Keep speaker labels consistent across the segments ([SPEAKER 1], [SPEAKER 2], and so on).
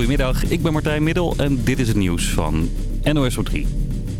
[SPEAKER 1] Goedemiddag, ik ben Martijn Middel en dit is het nieuws van NOS op 3.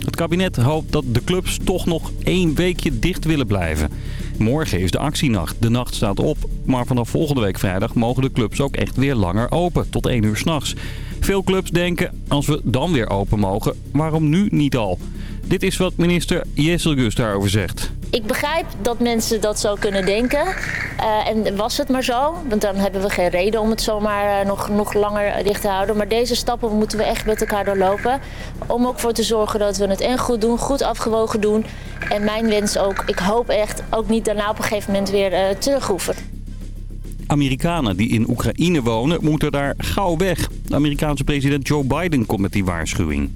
[SPEAKER 1] Het kabinet hoopt dat de clubs toch nog één weekje dicht willen blijven. Morgen is de actienacht. De nacht staat op, maar vanaf volgende week vrijdag mogen de clubs ook echt weer langer open, tot 1 uur s'nachts. Veel clubs denken, als we dan weer open mogen, waarom nu niet al? Dit is wat minister Gus daarover zegt.
[SPEAKER 2] Ik begrijp dat mensen dat zo kunnen denken. Uh, en was het maar zo, want dan hebben we geen reden om het zomaar uh, nog, nog langer dicht te houden. Maar deze stappen moeten we echt met elkaar doorlopen. Om ook voor te zorgen dat we het en goed doen, goed afgewogen doen. En mijn wens ook, ik hoop echt, ook niet daarna op een gegeven moment weer uh, terug hoeven.
[SPEAKER 1] Amerikanen die in Oekraïne wonen moeten daar gauw weg. De Amerikaanse president Joe Biden komt met die waarschuwing.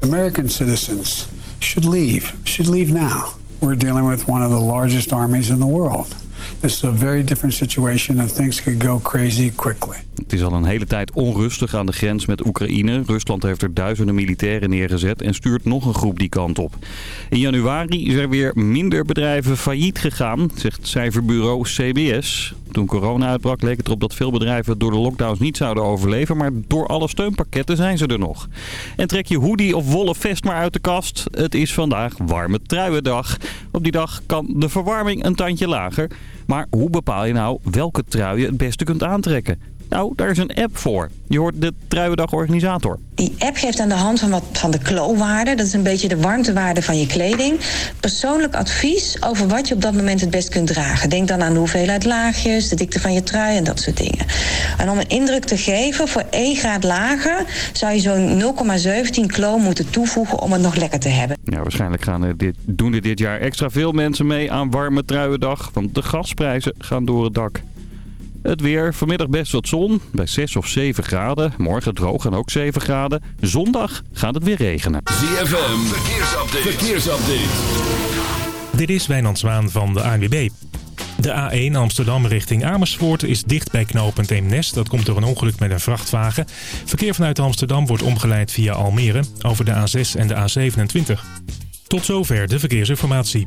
[SPEAKER 3] American citizens should leave, should leave now. We're dealing with one of the largest armies in the world. This is a very different situation and things could go crazy quickly.
[SPEAKER 1] Het is al een hele tijd onrustig aan de grens met Oekraïne. Rusland heeft er duizenden militairen neergezet en stuurt nog een groep die kant op. In januari is er weer minder bedrijven failliet gegaan, zegt cijferbureau CBS. Toen corona uitbrak leek het erop dat veel bedrijven door de lockdowns niet zouden overleven. Maar door alle steunpakketten zijn ze er nog. En trek je hoodie of wollen vest maar uit de kast. Het is vandaag warme truiendag. Op die dag kan de verwarming een tandje lager. Maar hoe bepaal je nou welke trui je het beste kunt aantrekken? Nou, daar is een app voor. Je hoort de Truiendag-organisator.
[SPEAKER 4] Die app geeft aan de hand van, wat, van de kloonwaarde, dat is een beetje de warmtewaarde van je kleding, persoonlijk advies over wat je op dat moment het best kunt dragen. Denk dan aan de hoeveelheid laagjes, de dikte van je trui en dat soort dingen. En om een indruk te geven, voor 1 graad lager zou je zo'n 0,17 kloon moeten toevoegen om het nog lekker te hebben.
[SPEAKER 1] Ja, waarschijnlijk gaan er dit, doen er dit jaar extra veel mensen mee aan warme truiendag, want de gasprijzen gaan door het dak. Het weer, vanmiddag best wat zon, bij 6 of 7 graden. Morgen droog en ook 7 graden. Zondag gaat het weer regenen.
[SPEAKER 5] ZFM, verkeersupdate. verkeersupdate.
[SPEAKER 6] Dit is Wijnand Zwaan van de ANWB. De A1 Amsterdam richting Amersfoort is dicht bij knooppunt Eemnes. Dat komt door een ongeluk met een vrachtwagen. Verkeer vanuit Amsterdam wordt omgeleid via Almere over de A6 en de A27. Tot zover de verkeersinformatie.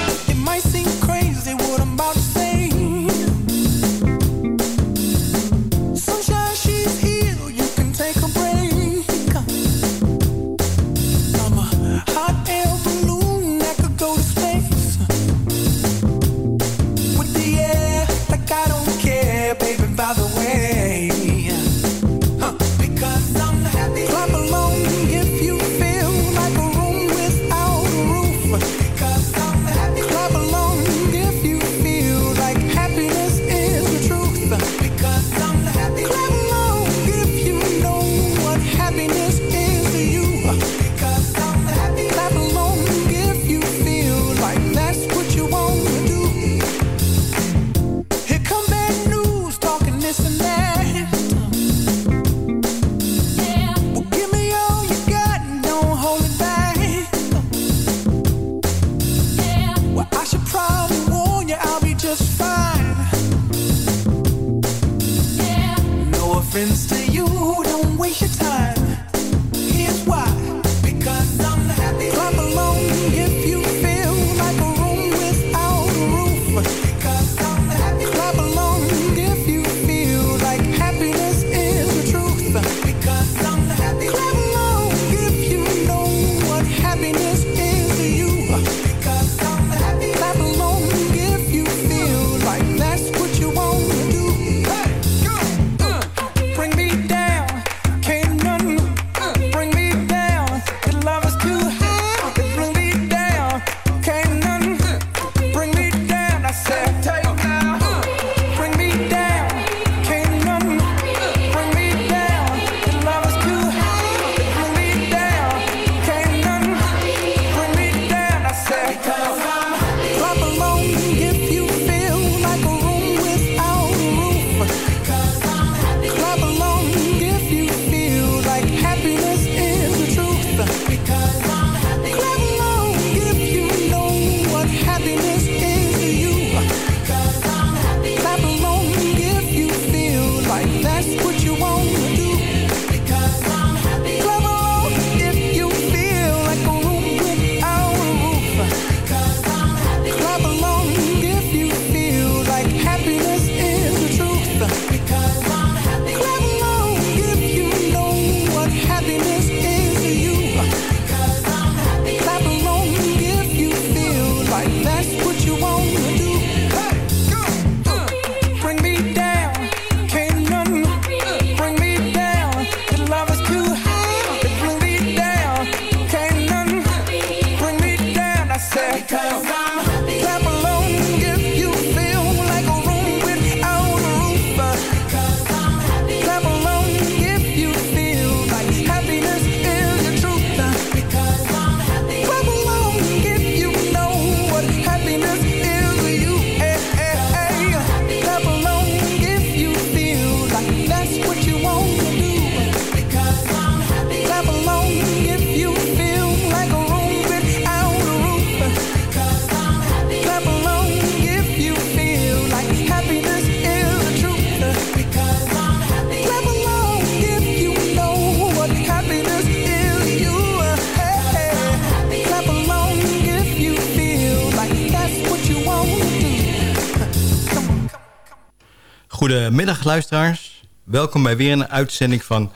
[SPEAKER 7] Goedemiddag luisteraars. Welkom bij weer een uitzending van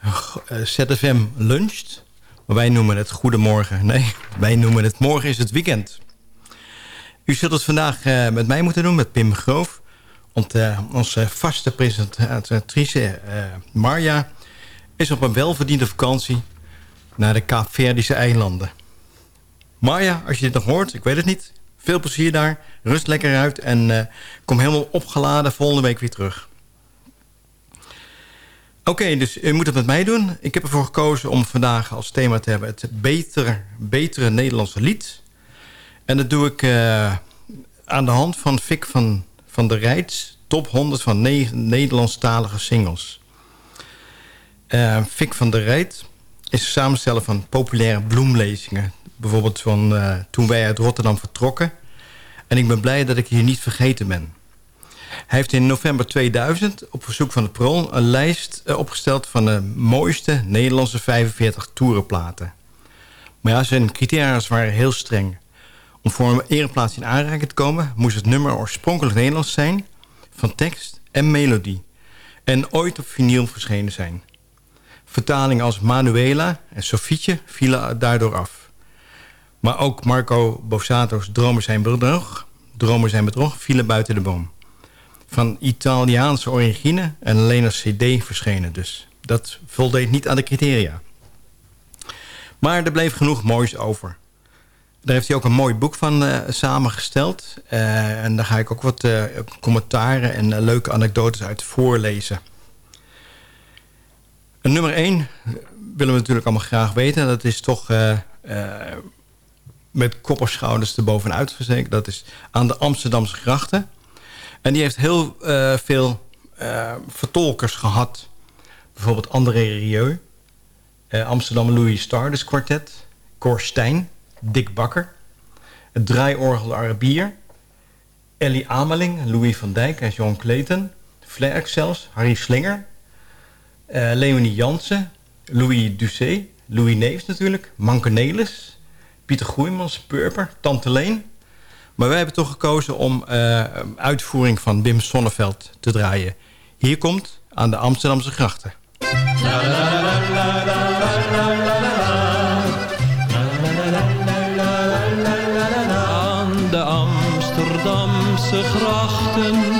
[SPEAKER 7] eh, ZFM Luncht. Wij noemen het Goedemorgen. Nee, wij noemen het Morgen is het weekend. U zult het vandaag uh, met mij moeten doen, met Pim Groof. Want uh, onze vaste presentatrice Marja is op een welverdiende vakantie naar de Kaapverdische eilanden. Marja, als je dit nog hoort, ik weet het niet. Veel plezier daar. Rust lekker uit en kom helemaal opgeladen volgende week weer terug. Oké, dus u moet het met mij doen. Ik heb ervoor gekozen om vandaag als thema te hebben... het betere, betere Nederlandse lied. En dat doe ik uh, aan de hand van Fik van, van der Rijts... top 100 van ne Nederlandstalige singles. Uh, Fik van der Rijt is samenstellen van populaire bloemlezingen. Bijvoorbeeld van uh, toen wij uit Rotterdam vertrokken. En ik ben blij dat ik hier niet vergeten ben... Hij heeft in november 2000 op verzoek van het Parool... een lijst eh, opgesteld van de mooiste Nederlandse 45 toerenplaten. Maar ja, zijn criteria waren heel streng. Om voor een ereplaats in aanraking te komen... moest het nummer oorspronkelijk Nederlands zijn... van tekst en melodie. En ooit op vinyl verschenen zijn. Vertalingen als Manuela en Sofietje vielen daardoor af. Maar ook Marco Bossato's Dromen zijn bedrog... Dromen zijn bedrog vielen buiten de boom van Italiaanse origine en alleen als cd verschenen. Dus dat voldeed niet aan de criteria. Maar er bleef genoeg moois over. Daar heeft hij ook een mooi boek van uh, samengesteld. Uh, en daar ga ik ook wat uh, commentaren en leuke anekdotes uit voorlezen. En nummer 1 willen we natuurlijk allemaal graag weten. Dat is toch met kopperschouders erbovenuit gezeten. Dat is aan de Amsterdamse grachten. En die heeft heel uh, veel uh, vertolkers gehad. Bijvoorbeeld André Rieu. Uh, Amsterdam Louis Stardust Quartet. Cor Stijn. Dick Bakker. Het draaiorgel Arabier. Ellie Ameling. Louis van Dijk en John Clayton. Flair zelfs. Harry Slinger. Leonie Jansen. Louis Ducé. Louis Neefs natuurlijk. Manke Nelis. Pieter Groeimans. Purper. Tante Leen. Maar wij hebben toch gekozen om uh, uitvoering van Wim Sonneveld te draaien. Hier komt aan de Amsterdamse grachten.
[SPEAKER 8] Aan de Amsterdamse grachten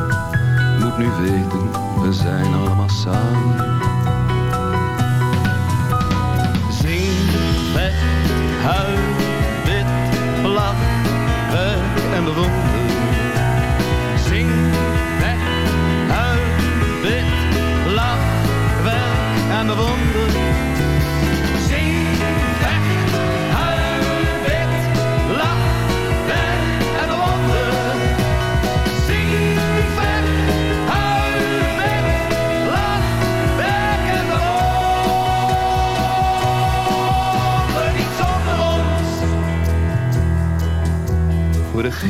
[SPEAKER 9] Nu weten, we zijn allemaal samen. Zing, weg, huil, wit, lach, werk en bewonder. Zing, weg, huil, wit, lach, werk en bewonder.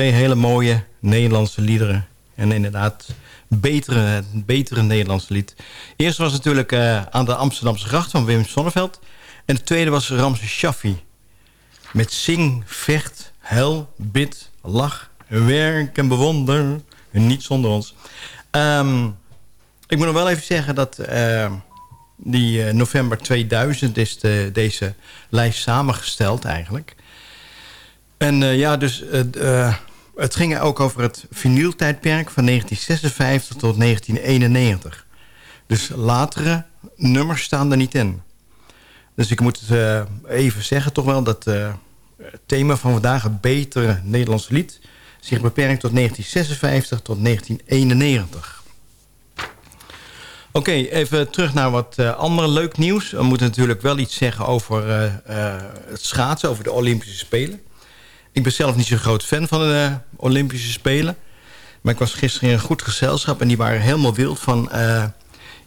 [SPEAKER 7] Twee hele mooie Nederlandse liederen. En inderdaad, betere, betere Nederlandse lied. Eerst was natuurlijk eh, aan de Amsterdamse gracht van Wim Sonneveld. En de tweede was Ramse Shaffi. Met zing, vecht, huil, bid, lach, werk en bewonder. En niet zonder ons. Ehm, ik moet nog wel even zeggen dat... eh, die eh, november 2000 is de, deze lijst samengesteld eigenlijk. En eh, ja, dus het ging ook over het vinyltijdperk van 1956 tot 1991. Dus latere nummers staan er niet in. Dus ik moet eh, even zeggen toch wel dat eh, het thema van vandaag... het betere Nederlandse lied zich beperkt tot 1956 tot 1991. Oké, even terug naar wat uh, andere leuk nieuws. We moeten natuurlijk wel iets zeggen over het schaatsen, over de Olympische Spelen. Ik ben zelf niet zo'n groot fan van de Olympische Spelen. Maar ik was gisteren in een goed gezelschap... en die waren helemaal wild van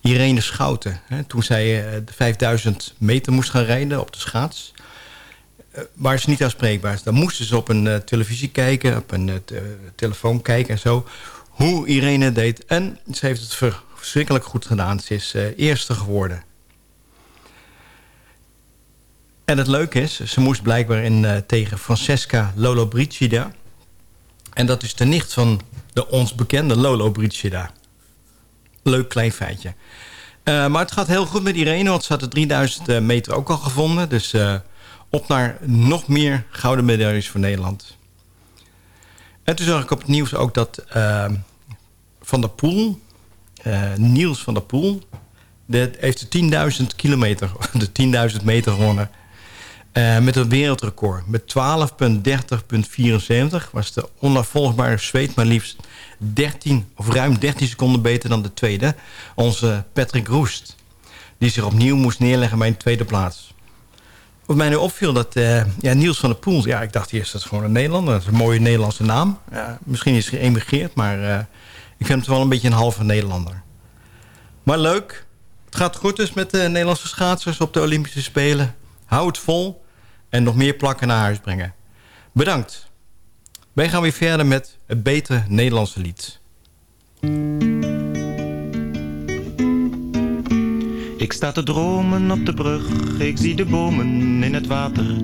[SPEAKER 7] Irene Schouten. Hè, toen zij de 5000 meter moest gaan rijden op de schaats... waar ze niet aanspreekbaar. Dan moesten ze op een televisie kijken, op een telefoon kijken en zo hoe Irene deed. En ze heeft het ver- verschrikkelijk goed gedaan. Ze is eh, eerste geworden. En het leuke is, ze moest blijkbaar in, eh, tegen Francesca Lollobrigida. En dat is de nicht van de ons bekende Lollobrigida. Leuk klein feitje. Eh, maar het gaat heel goed met Irene, want ze had de 3000 eh, meter ook al gevonden. Dus op naar nog meer gouden medailles voor Nederland. En toen zag ik op het nieuws ook dat Van der Poel, Niels van der Poel... Dat heeft de 10.000 kilometer, de 10.000 meter gewonnen. Eh, met een wereldrecord. Met 12,30,74 was de onafvolgbare Zweed maar liefst 13 of ruim 13 seconden beter dan de tweede. Onze Patrick Roest. Die zich opnieuw moest neerleggen bij een tweede plaats. Wat mij nu opviel, dat eh, ja, Niels van der Poel... Ja, ik dacht eerst dat is gewoon een Nederlander. Dat is een mooie Nederlandse naam. Ja, misschien is hij geëmigreerd, maar eh, ik vind hem wel een beetje een halve Nederlander. Maar leuk. Het gaat goed dus met de Nederlandse schaatsers op de Olympische Spelen. Hou het vol en nog meer plakken naar huis brengen. Bedankt. Wij gaan weer verder met het betere Nederlandse lied.
[SPEAKER 10] Ik sta te dromen op de brug, ik zie de bomen in het water.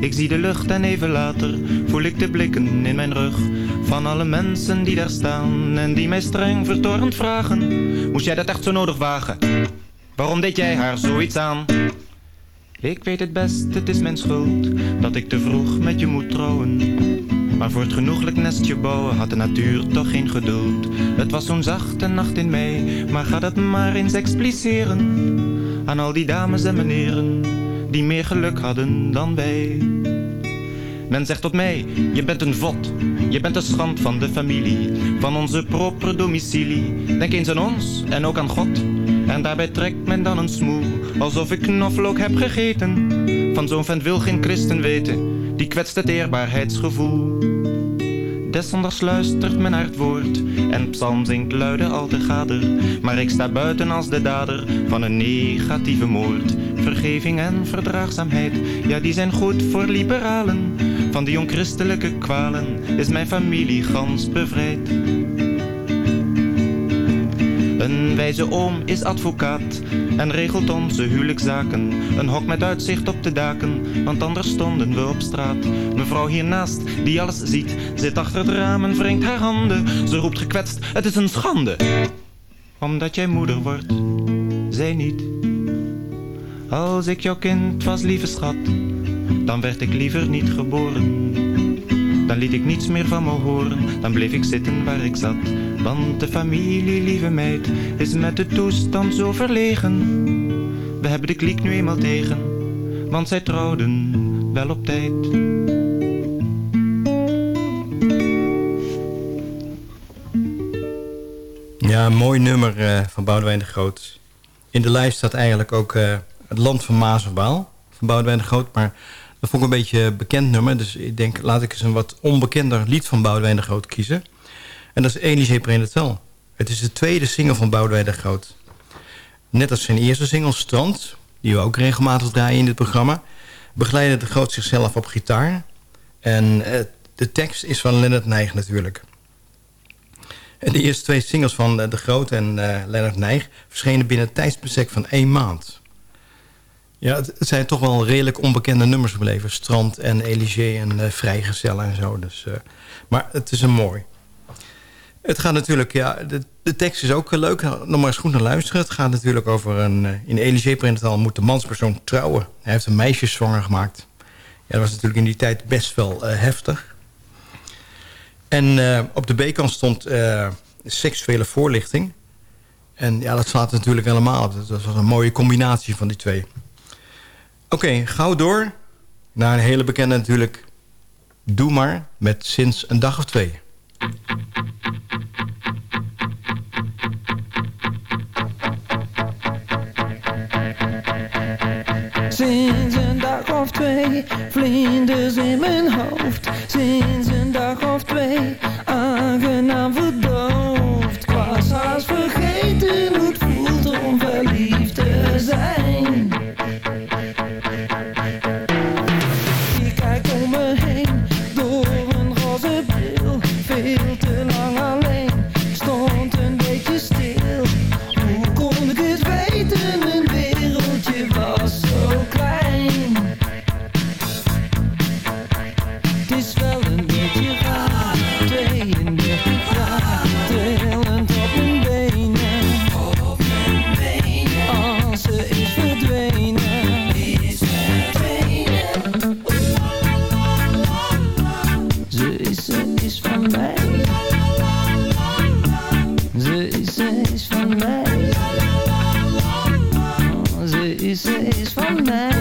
[SPEAKER 10] Ik zie de lucht en even later voel ik de blikken in mijn rug. Van alle mensen die daar staan en die mij streng vertorend vragen. Moest jij dat echt zo nodig wagen? Waarom deed jij haar zoiets aan? Ik weet het best, het is mijn schuld dat ik te vroeg met je moet trouwen. Maar voor het genoeglijk nestje bouwen had de natuur toch geen geduld. Het was zo'n zachte nacht in mei, maar ga dat maar eens expliceren. Aan al die dames en meneren, die meer geluk hadden dan wij. Men zegt tot mij, je bent een vod, je bent de schand van de familie, van onze propere domicilie. Denk eens aan ons en ook aan God. En daarbij trekt men dan een smoel, alsof ik knoflook heb gegeten. Van zo'n vent wil geen christen weten, die kwetst het eerbaarheidsgevoel. Desondanks luistert men naar het woord en psalm zingt luide al te gader. Maar ik sta buiten als de dader van een negatieve moord. Vergeving en verdraagzaamheid, ja die zijn goed voor liberalen. Van die onchristelijke kwalen is mijn familie gans bevrijd. Een wijze oom is advocaat en regelt onze huwelijkszaken. Een hok met uitzicht op de daken, want anders stonden we op straat. Mevrouw hiernaast, die alles ziet, zit achter het raam en wringt haar handen. Ze roept gekwetst, het is een schande. Omdat jij moeder wordt, zij niet. Als ik jouw kind was, lieve schat, dan werd ik liever niet geboren. Dan liet ik niets meer van me horen, dan bleef ik zitten waar ik zat. Want de familie, lieve meid, is met de toestand zo verlegen. We hebben de kliek nu eenmaal tegen, want zij trouwden wel op tijd.
[SPEAKER 7] Ja, mooi nummer eh, van Boudewijn de Groot. In de lijst staat eigenlijk ook eh, het land van Maas en Waal van Boudewijn de Groot. Maar dat vond ik een beetje een bekend nummer. Dus ik denk, laat ik eens een wat onbekender lied van Boudewijn de Groot kiezen. En dat is Elisée Prenatal. Het is de tweede single van Boudewijn de Groot. Net als zijn eerste single Strand, die we ook regelmatig draaien in dit programma... begeleidde de Groot zichzelf op gitaar. En eh, de tekst is van Leonard Nijg natuurlijk. De eerste twee singles van eh, De Groot en uh, Leonard Nijg... verschenen binnen een tijdsbestek van één maand. Ja, het, zijn toch wel redelijk onbekende nummers gebleven. Strand en Elisée en uh, Vrijgezellen en zo. Dus, maar het is een mooi. Het gaat natuurlijk, ja, de, tekst is ook leuk. Nog maar eens goed naar luisteren. Het gaat natuurlijk over een... Uh, in Elisée Prental moet de manspersoon trouwen. Hij heeft een meisje zwanger gemaakt. Ja, dat was natuurlijk in die tijd best wel heftig. En op de B-kant stond seksuele voorlichting. En ja, dat slaat natuurlijk helemaal op. Dat was een mooie combinatie van die twee. Oké, gauw door. Naar een hele bekende natuurlijk. Doe maar met sinds een dag of twee.
[SPEAKER 11] Sinds een dag of twee, vlinders in mijn hoofd. Sinds een dag of twee, aangenaam verdoofd. Ik was haast vergeten so mad.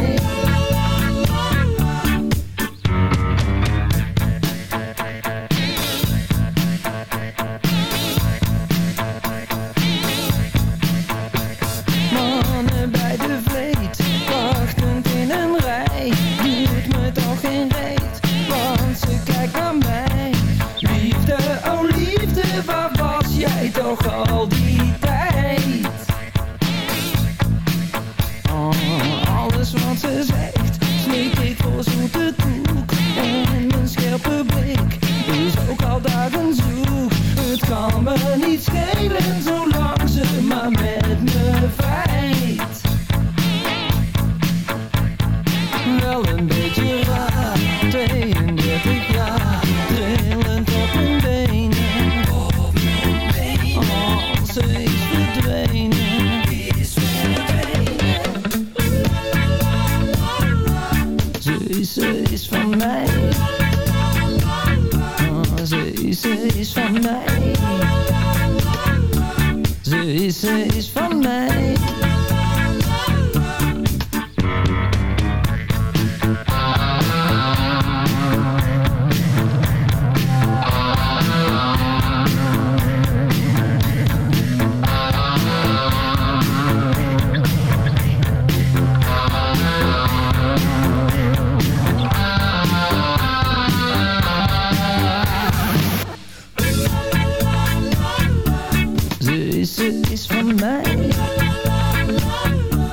[SPEAKER 11] süß is mir.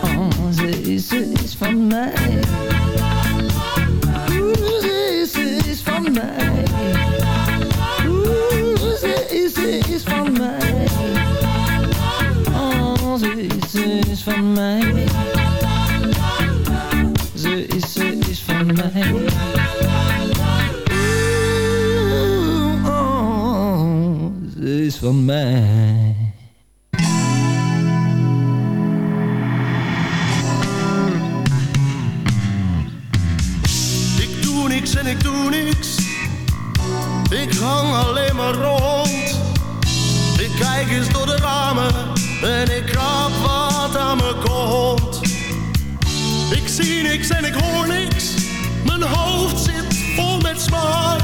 [SPEAKER 11] Oh, sie ist süß von mir. Uh, sie ist süß von mir. Uh, sie ist süß von mir. Oh, sie ist süß von mir. Sie ist süß von mir. Uh, oh,
[SPEAKER 12] sie ist. niks en ik hoor niks. Mijn hoofd zit vol met zwaar.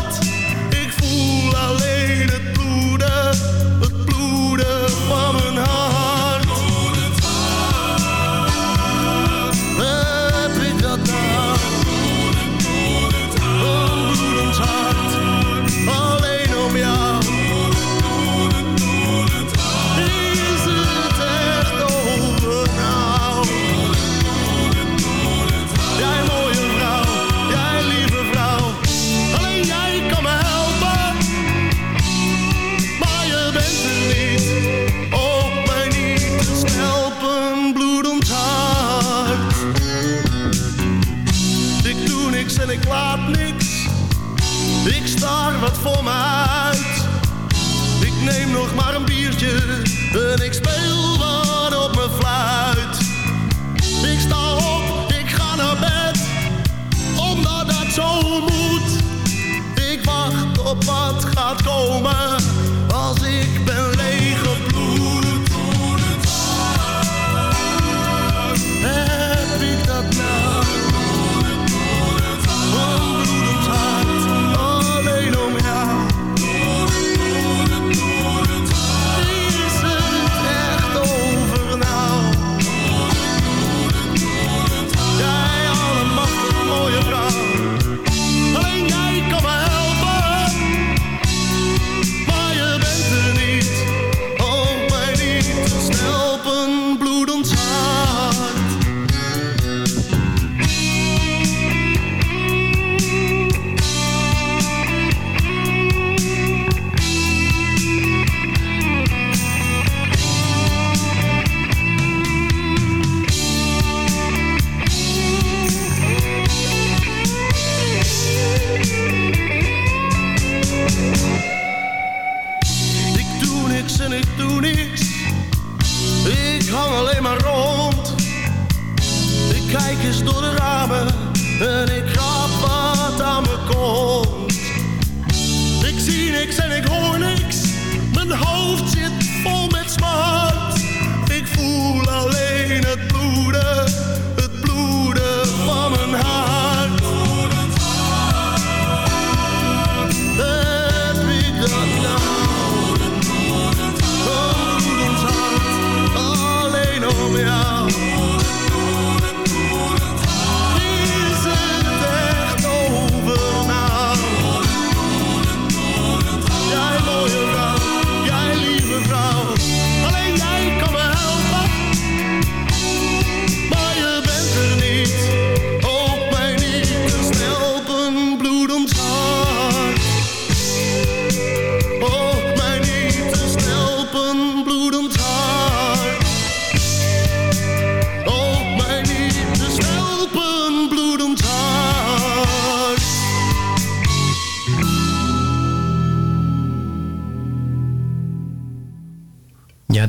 [SPEAKER 12] gaat komen.
[SPEAKER 7] love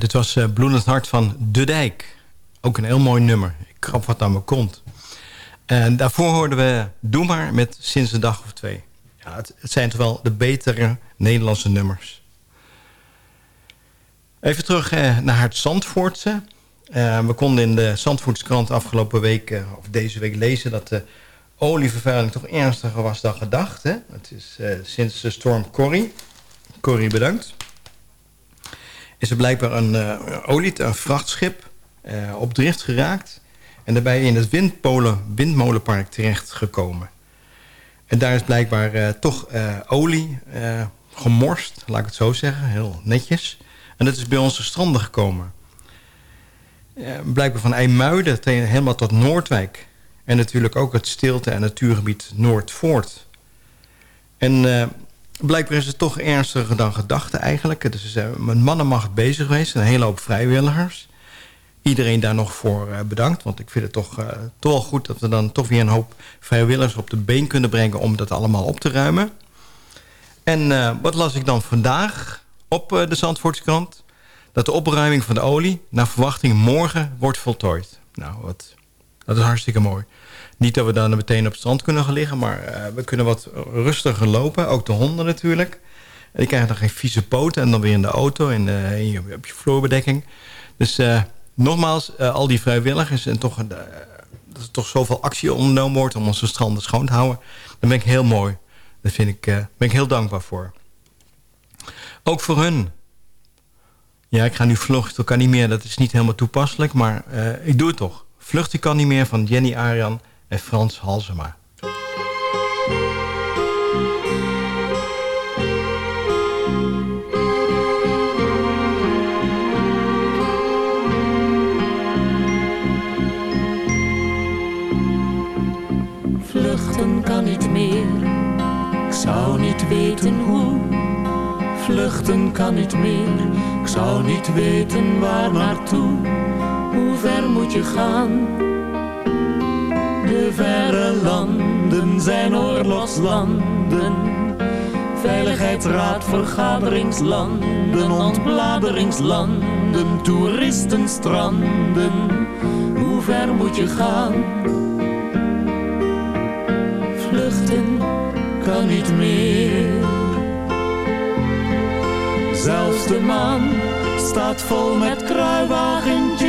[SPEAKER 7] dit was uh, Bloedend Hart van De Dijk. Ook een heel mooi nummer. Ik krap wat aan mijn kont. En daarvoor hoorden we Doe maar met Sinds een dag of twee. Ja, het, het zijn toch wel de betere Nederlandse nummers. Even terug eh, naar het Zandvoortse. Uh, we konden in de Zandvoortskrant afgelopen week, of deze week lezen... dat de olievervuiling toch ernstiger was dan gedacht. Hè? Het is sinds de storm Corrie. Corrie, bedankt. Is er blijkbaar een olie, een vrachtschip op drift geraakt... en daarbij in het windpolen, windmolenpark terechtgekomen. En daar is blijkbaar toch olie gemorst, laat ik het zo zeggen, heel netjes... En dat is bij onze stranden gekomen. blijkbaar van IJmuiden helemaal tot Noordwijk. En natuurlijk ook het stilte- en natuurgebied Noordvoort. En blijkbaar is het toch ernstiger dan gedacht eigenlijk. Het is uh, met mannenmacht bezig geweest. Een hele hoop vrijwilligers. Iedereen daar nog voor uh, bedankt. Want ik vind het toch, toch wel goed dat we dan toch weer een hoop vrijwilligers op de been kunnen brengen... om dat allemaal op te ruimen. En wat las ik dan vandaag op de Zandvoortskrant? Dat de opruiming van de olie naar verwachting morgen wordt voltooid. Nou, wat, dat is hartstikke mooi. Niet dat we dan meteen op het strand kunnen gaan liggen... maar uh, we kunnen wat rustiger lopen. Ook de honden natuurlijk. Die krijgen dan geen vieze poten en dan weer in de auto... en op je vloerbedekking. Dus uh, nogmaals, al die vrijwilligers... en toch, dat er toch zoveel actie ondernomen wordt... om onze stranden schoon te houden... dan ben ik heel mooi. Daar vind ik, ben ik heel dankbaar voor. Ook voor hun. Ja, ik ga nu vluchten, kan niet meer. Dat is niet helemaal toepasselijk, maar ik doe het toch. Vluchten kan niet meer van Jenny Arian en Frans Halsema.
[SPEAKER 13] Vluchten kan niet meer, ik zou niet weten hoe. Vluchten kan niet meer, ik zou niet weten waar naartoe. Hoe ver moet je gaan? De verre landen zijn oorlogslanden. Veiligheidsraad, vergaderingslanden, ontbladeringslanden, toeristenstranden. Hoe ver moet je gaan? Vluchten kan niet meer. Zelfs de maan staat vol met kruiwagentjes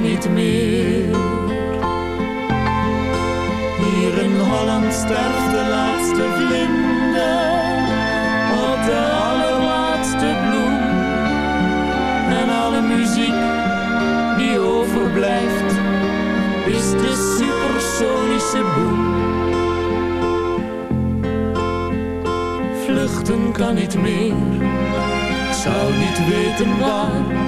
[SPEAKER 13] Niet meer. Hier in Holland sterft de laatste vlinder op de allerlaatste bloem. En alle muziek die overblijft is de supersonische boem. Vluchten kan niet meer, ik zou niet weten waar.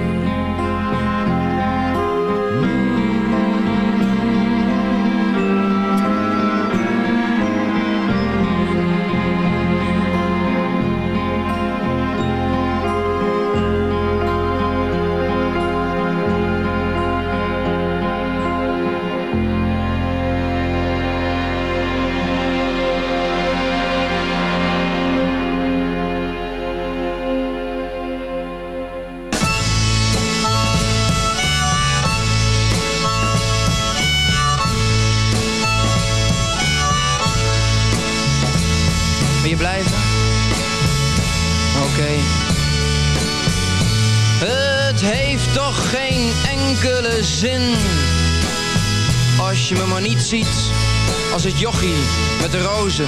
[SPEAKER 14] Met de rozen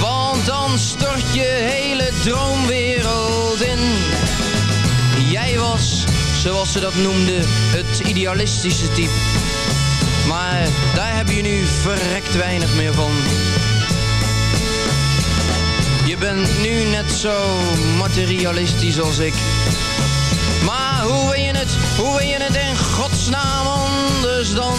[SPEAKER 14] Want dan stort je hele droomwereld in Jij was, zoals ze dat noemden, het idealistische type Maar daar heb je nu verrekt weinig meer van je bent nu net zo materialistisch als ik. Maar hoe wil je het, hoe wil je het in godsnaam anders dan?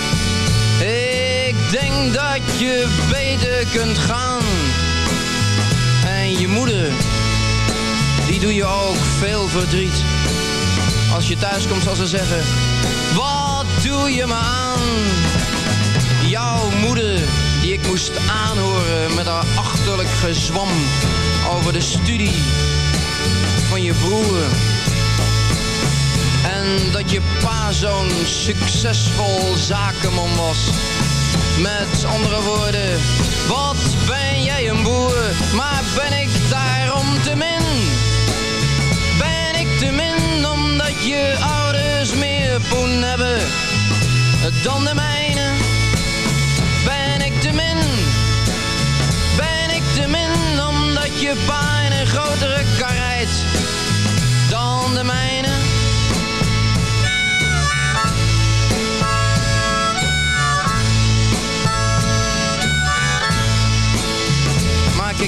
[SPEAKER 14] Denk dat je beter kunt gaan. En je moeder, die doe je ook veel verdriet. Als je thuis komt zal ze zeggen, wat doe je me aan? Jouw moeder, die ik moest aanhoren met haar achterlijk gezwam over de studie van je broer. En dat je pa zo'n succesvol zakenman was. Met andere woorden, wat ben jij een boer, maar ben ik daarom te min? Ben ik te min omdat je ouders meer poen hebben dan de mijne? Ben ik te min? Ben ik te min omdat je in een grotere kar rijdt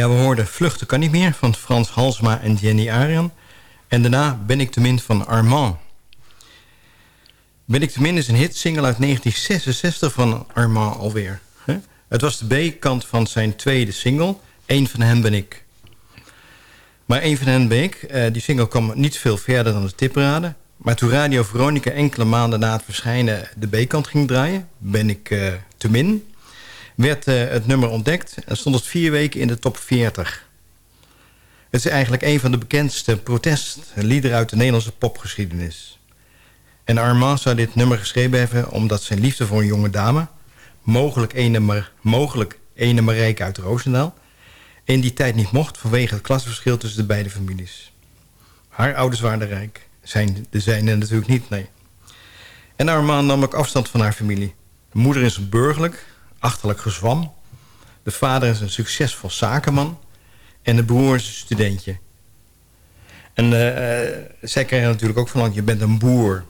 [SPEAKER 7] Ja, we hoorden Vluchten kan niet meer van Frans Halsma en Jenny Arian. En daarna Ben ik te min van Armand. Ben ik te min is een hitsingle uit 1966 van Armand alweer. Het was de B-kant van zijn tweede single. Eén van hen ben ik. Maar één van hen ben ik. Eh, die single kwam niet veel verder dan de tipraden. Maar toen Radio Veronica enkele maanden na het verschijnen de B-kant ging draaien... Ben ik eh, te min werd eh, het nummer ontdekt en stond het vier weken in de top 40. Het is eigenlijk een van de bekendste protestliederen uit de Nederlandse popgeschiedenis. En Armand zou dit nummer geschreven hebben omdat zijn liefde voor een jonge dame... mogelijk ene, mogelijk ene Marijke uit Roosendaal... in die tijd niet mocht vanwege het klassenverschil tussen de beide families. Haar ouders waren rijk. Zijn, de zijne natuurlijk niet, nee. En Armand nam ook afstand van haar familie. De moeder is burgerlijk, achterlijk gezwam. De vader is een succesvol zakenman. En de broer is een studentje. En eh, eh, zij kregen natuurlijk ook van je bent een boer.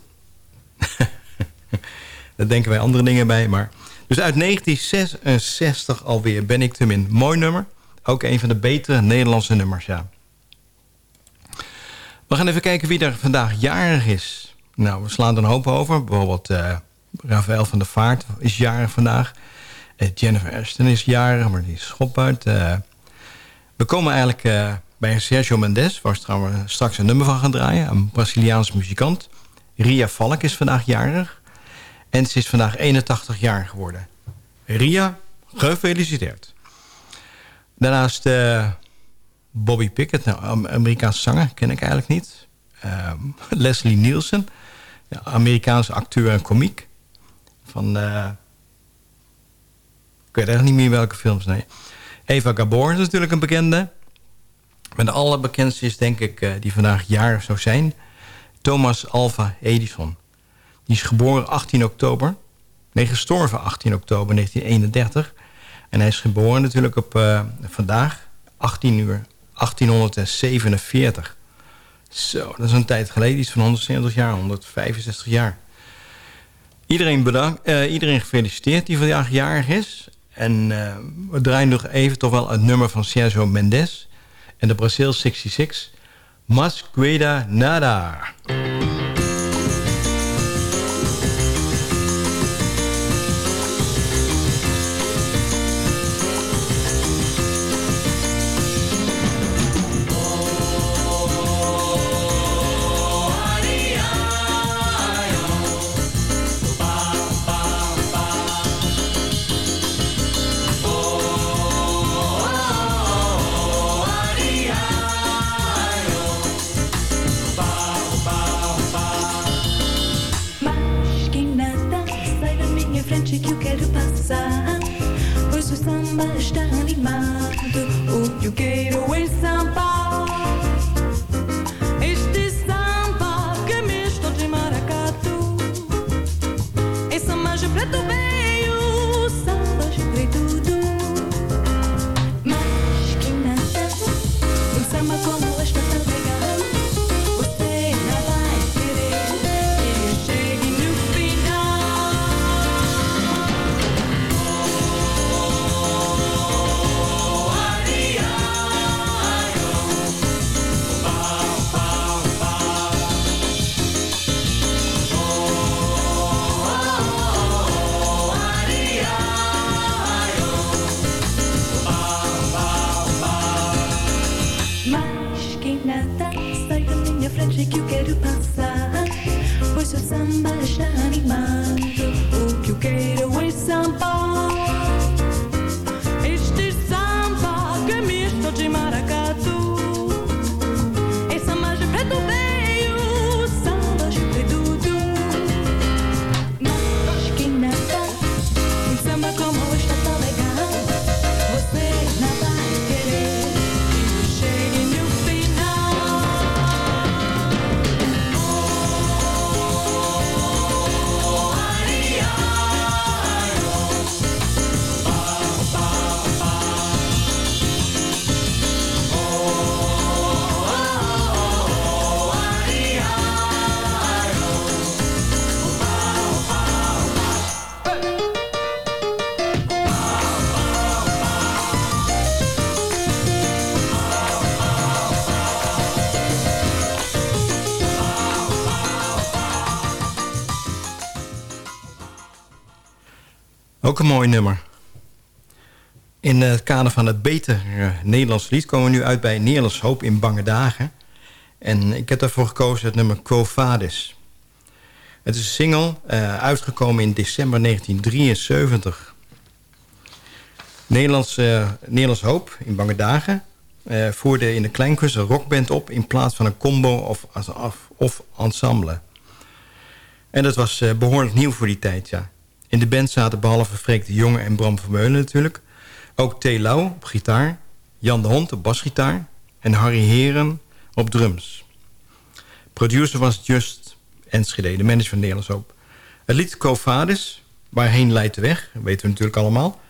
[SPEAKER 7] Daar denken wij andere dingen bij. Maar... Dus uit 1966 alweer ben ik te min. Mooi nummer. Ook een van de betere Nederlandse nummers, ja. We gaan even kijken wie er vandaag jarig is. Nou, we slaan er een hoop over. Bijvoorbeeld uh, Rafael van der Vaart is jarig vandaag. Uh, Jennifer Ashton is jarig, maar die is schop uit. Uh, we komen eigenlijk bij Sergio Mendes... waar we straks een nummer van gaan draaien. Een Braziliaans muzikant. Ria Valk is vandaag jarig. En ze is vandaag 81 jaar geworden. Ria, gefeliciteerd. Daarnaast Bobby Pickett, nou, Amerikaanse zanger, ken ik eigenlijk niet. Uh, Leslie Nielsen, Amerikaanse acteur en komiek. Van, ik weet echt niet meer welke films, nee. Eva Gabor is natuurlijk een bekende. Maar de allerbekendste is denk ik, uh, die vandaag jarig zou zijn... Thomas Alva Edison. Die is geboren 18 oktober. Nee, gestorven 18 oktober 1931. En hij is geboren natuurlijk op uh, vandaag, 18 uur 1847. Zo, dat is een tijd geleden. Iets van 170 jaar, 165 jaar. Iedereen bedankt, uh, iedereen gefeliciteerd die vandaag jarig is. En uh, we draaien nog even toch wel het nummer van Sergio Mendes. En de Brazil 66. Mas Cuida Nada. Nummer. In het kader van het beter Nederlands lied... komen we nu uit bij Nederlands Hoop in Bange Dagen. En ik heb daarvoor gekozen het nummer Quo Vadis. Het is een single, uh, uitgekomen in december 1973. Nederlands, uh, Nederlands Hoop in Bange Dagen... Voerde in de Kleinkunst een rockband op... in plaats van een combo of, of, of ensemble. En dat was behoorlijk nieuw voor die tijd, ja. In de band zaten behalve Freek de Jonge en Bram Vermeulen natuurlijk... ook T. Lau op gitaar, Jan de Hond op basgitaar... en Harry Heren op drums. Producer was Just Enschede, de manager van Nederlands Hoop. Het lied Covadis, Waarheen leidt de weg, weten we natuurlijk allemaal...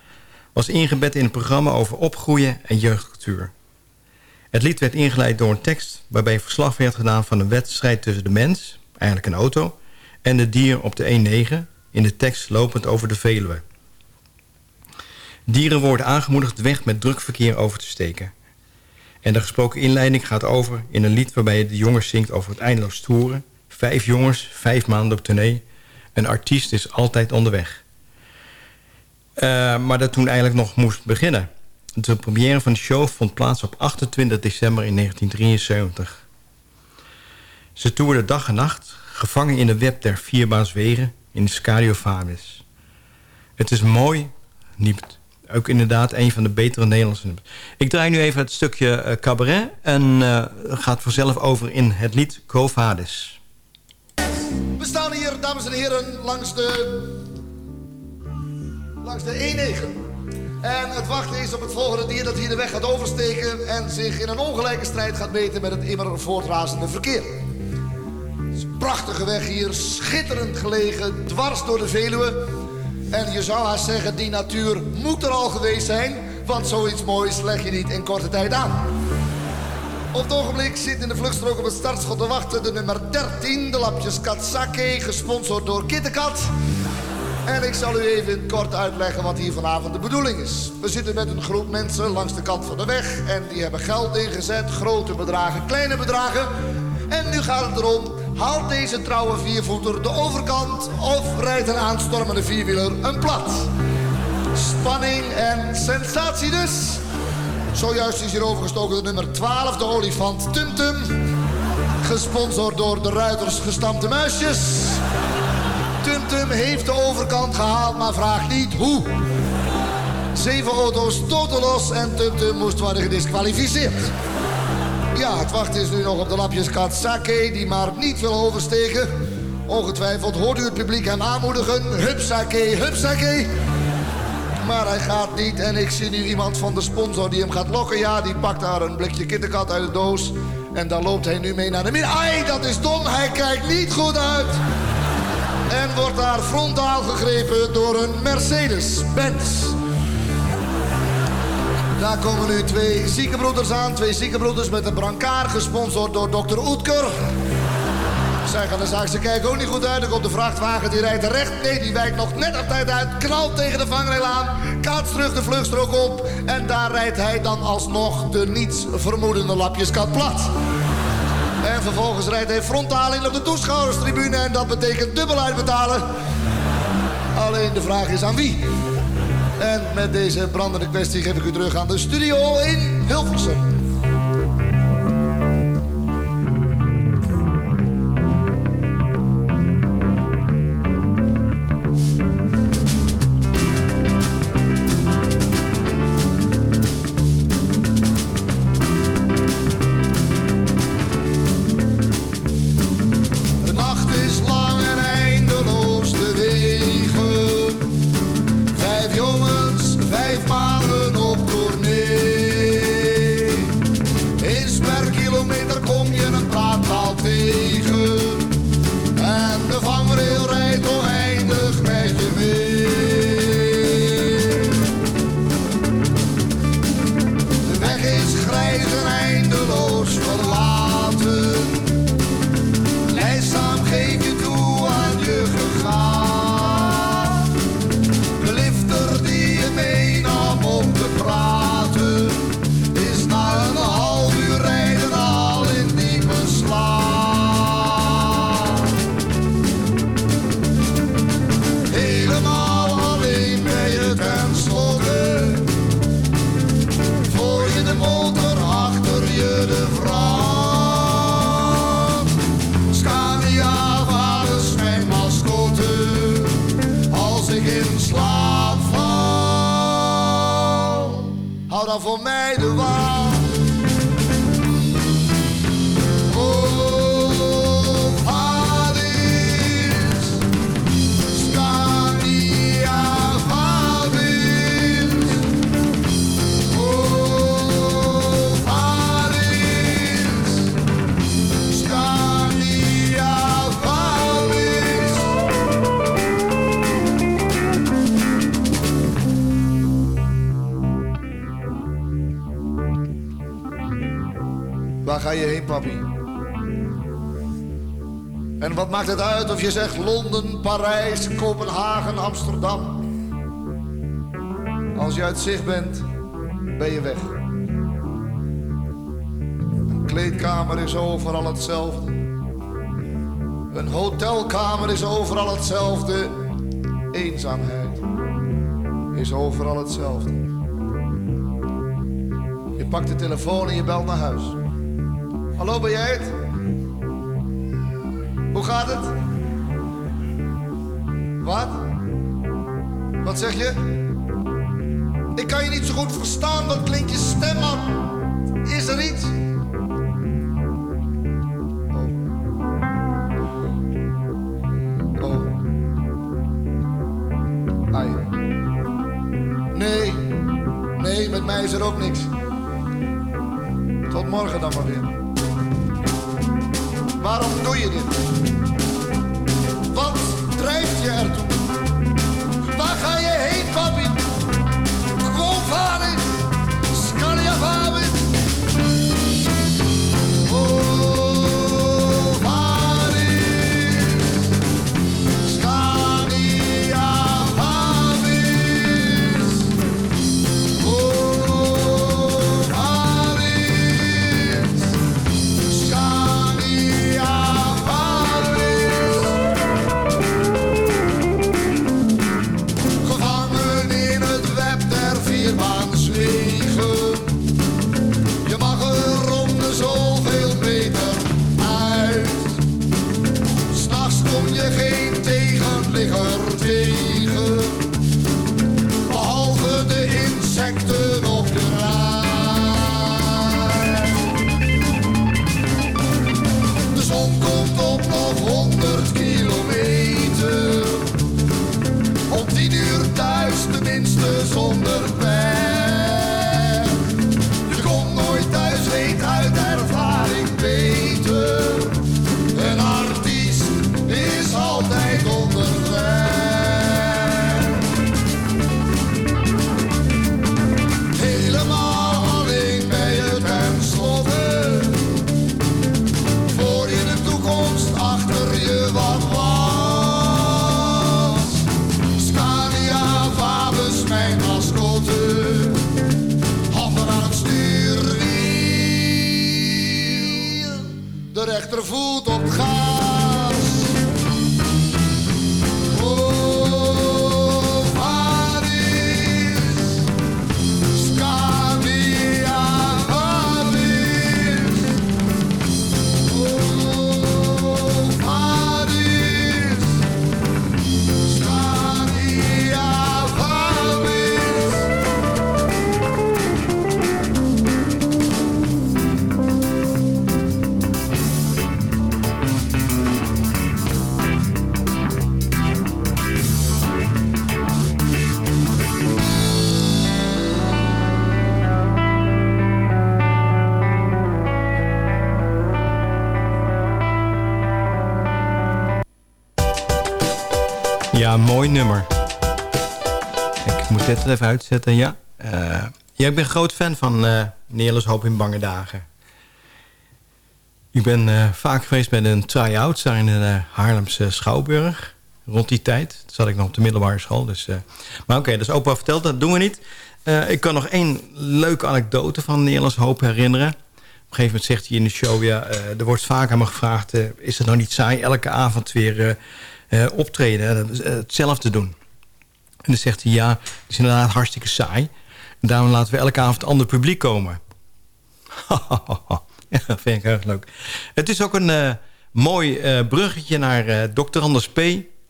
[SPEAKER 7] was ingebed in een programma over opgroeien en jeugdcultuur. Het lied werd ingeleid door een tekst waarbij verslag werd gedaan van een wedstrijd tussen de mens, eigenlijk een auto, en het dier op de E9, in de tekst lopend over de Veluwe. Dieren worden aangemoedigd weg met druk verkeer over te steken. En de gesproken inleiding gaat over in een lied waarbij de jongens zingt over het eindeloos toeren. Vijf jongens, vijf maanden op tournee. Een artiest is altijd onderweg. Uh, maar dat toen eigenlijk nog moest beginnen. De première van de show vond plaats op 28 december in 1973. Ze toerden dag en nacht, gevangen in de web der vierbaanswegen in de. Het is mooi, niet ook inderdaad een van de betere Nederlandse. Ik draai nu even het stukje uh, cabaret en uh, gaat vanzelf over in het lied Covadis.
[SPEAKER 15] We staan hier, dames en heren, langs de, langs de E9. En het wachten is op het volgende dier dat hier de weg gaat oversteken... en zich in een ongelijke strijd gaat meten met het immer voortrazende verkeer. Prachtige weg hier, schitterend gelegen, dwars door de Veluwe... En je zou haast zeggen, die natuur moet er al geweest zijn... want zoiets moois leg je niet in korte tijd aan. Op het ogenblik zit in de vluchtstrook op het startschot te wachten... de nummer 13, de lapjes Katsake, gesponsord door Kittekat. En ik zal u even kort uitleggen wat hier vanavond de bedoeling is. We zitten met een groep mensen langs de kant van de weg... en die hebben geld ingezet, grote bedragen, kleine bedragen... En nu gaat het erom, haalt deze trouwe viervoeter de overkant... of rijdt een aanstormende vierwieler een plat. Spanning en sensatie dus. Zojuist is hier overgestoken de nummer 12, de olifant Tumtum. Gesponsord door de ruiters gestampte muisjes. Tumtum heeft de overkant gehaald, maar vraagt niet hoe. Zeven auto's totaal los en Tumtum moest worden gedisqualificeerd. Ja, het wachten is nu nog op de lapjes Katsake, die maar niet wil oversteken. Ongetwijfeld hoort u het publiek hem aanmoedigen. Hupsake, hupsake. Maar hij gaat niet en ik zie nu iemand van de sponsor die hem gaat lokken. Ja, die pakt daar een blikje kittenkat uit de doos. En daar loopt hij nu mee naar de midden. Ai, dat is dom. Hij kijkt niet goed uit. En wordt daar frontaal gegrepen door een Mercedes-Benz. Daar komen nu twee ziekenbroeders aan. Twee ziekenbroeders met een brancard, gesponsord door dokter Oetker. Zij gaan de zaak, ze kijken ook niet goed uit. Komt de vrachtwagen, die rijdt recht. Nee, die wijkt nog net op tijd uit. Knalt tegen de vangrail aan. Kaats terug de vluchtstrook op. En daar rijdt hij dan alsnog de niets vermoedende lapjeskat plat. En vervolgens rijdt hij frontaal in op de toeschouwerstribune. En dat betekent dubbel uitbetalen. Alleen de vraag is aan wie. En met deze brandende kwestie geef ik u terug aan de studio in Hilversum. Waar ga je heen, papi? En wat maakt het uit of je zegt Londen, Parijs, Kopenhagen, Amsterdam? Als je uit zicht bent, ben je weg. Een kleedkamer is overal hetzelfde. Een hotelkamer is overal hetzelfde. Eenzaamheid is overal hetzelfde. Je pakt de telefoon en je belt naar huis. Hallo, ben jij het? Hoe gaat het? Wat? Wat zeg je? Ik kan je niet zo goed verstaan. Wat klinkt je stem, man? Is er iets? Oh. Oh. Nee. Nee, met mij is er ook niks. Tot morgen dan maar weer. Waarom doe je dit?
[SPEAKER 7] Mooi nummer. Ik moet dit even uitzetten, ja. Eh, ja, ik ben groot fan van Neerlands Hoop in Bange Dagen. Ik ben eh, vaak geweest bij een try-out in de Haarlemse Schouwburg. Rond die tijd. Zat ik nog op de middelbare school. Dus, maar oké, dat is opa verteld. Dat doen we niet. Ik kan nog één leuke anekdote van Nederlands Hoop herinneren. Op een gegeven moment zegt hij in de show... Ja, er wordt vaak aan me gevraagd... is het nou niet saai elke avond weer eh, optreden? Eh, hetzelfde doen. En dan zegt hij... Ja, het is inderdaad hartstikke saai. Daarom laten we elke avond ander publiek komen. dat vind ik erg leuk. Het is ook een eh, mooi bruggetje naar Dr. Anders P.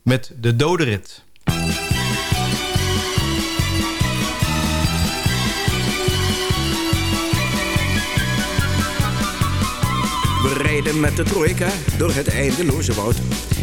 [SPEAKER 7] met de dodenrit.
[SPEAKER 16] We rijden met de trojka door het eindeloze woud.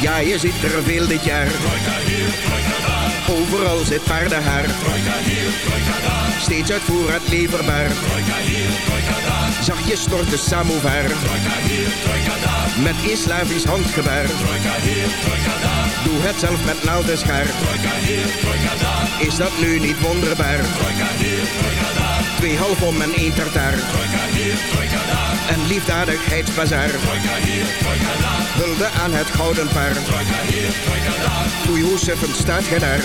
[SPEAKER 16] Ja, je ziet er veel dit jaar. Overal zit paardenhaar. Steeds uit voorraad leverbaar. Zachtjes stort de samovar. Met een Slavisch handgebaar. Doe het zelf met naald en schaar. Is dat nu niet wonderbaar? Twee half om en één tartaar. Een liefdadigheidsbazaar. Hulde aan het gouden paar. Oei, hoe staat gij daar?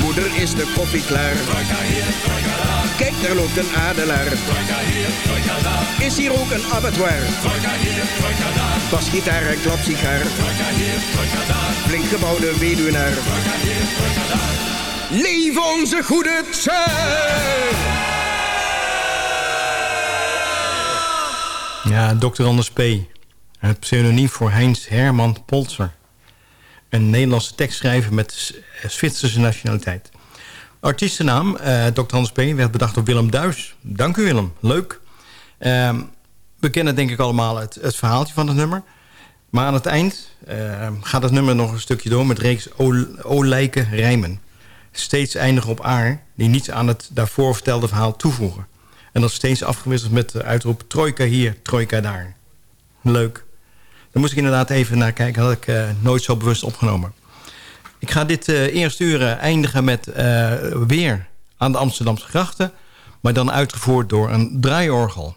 [SPEAKER 16] Moeder is de koffie klaar. Kijk, daar loopt een adelaar. Is hier ook een abattoir? Basgitaar en klapsigaar. Flink gebouwde weduwnaar. Leef onze goede tijd!
[SPEAKER 7] Ja, Dr. Anders P. Het pseudoniem voor Heinz Herman Polzer. Een Nederlandse tekstschrijver met Zwitserse nationaliteit. Artiestennaam, eh Dr. Anders P. werd bedacht door Willem Duis. Dank u Willem, leuk. Ehm, we kennen denk ik allemaal het, het verhaaltje van het nummer. Maar aan het eind ehm, gaat het nummer nog een stukje door... met reeks olijke rijmen. Steeds eindigen op aar... die niets aan het daarvoor vertelde verhaal toevoegen. En dat steeds afgewisseld met de uitroep trojka hier, trojka daar. Leuk. Daar moest ik inderdaad even naar kijken. Dat had ik eh, nooit zo bewust opgenomen. Ik ga dit uh, eerste uur eindigen met weer aan de Amsterdamse grachten. Maar dan uitgevoerd door een draaiorgel.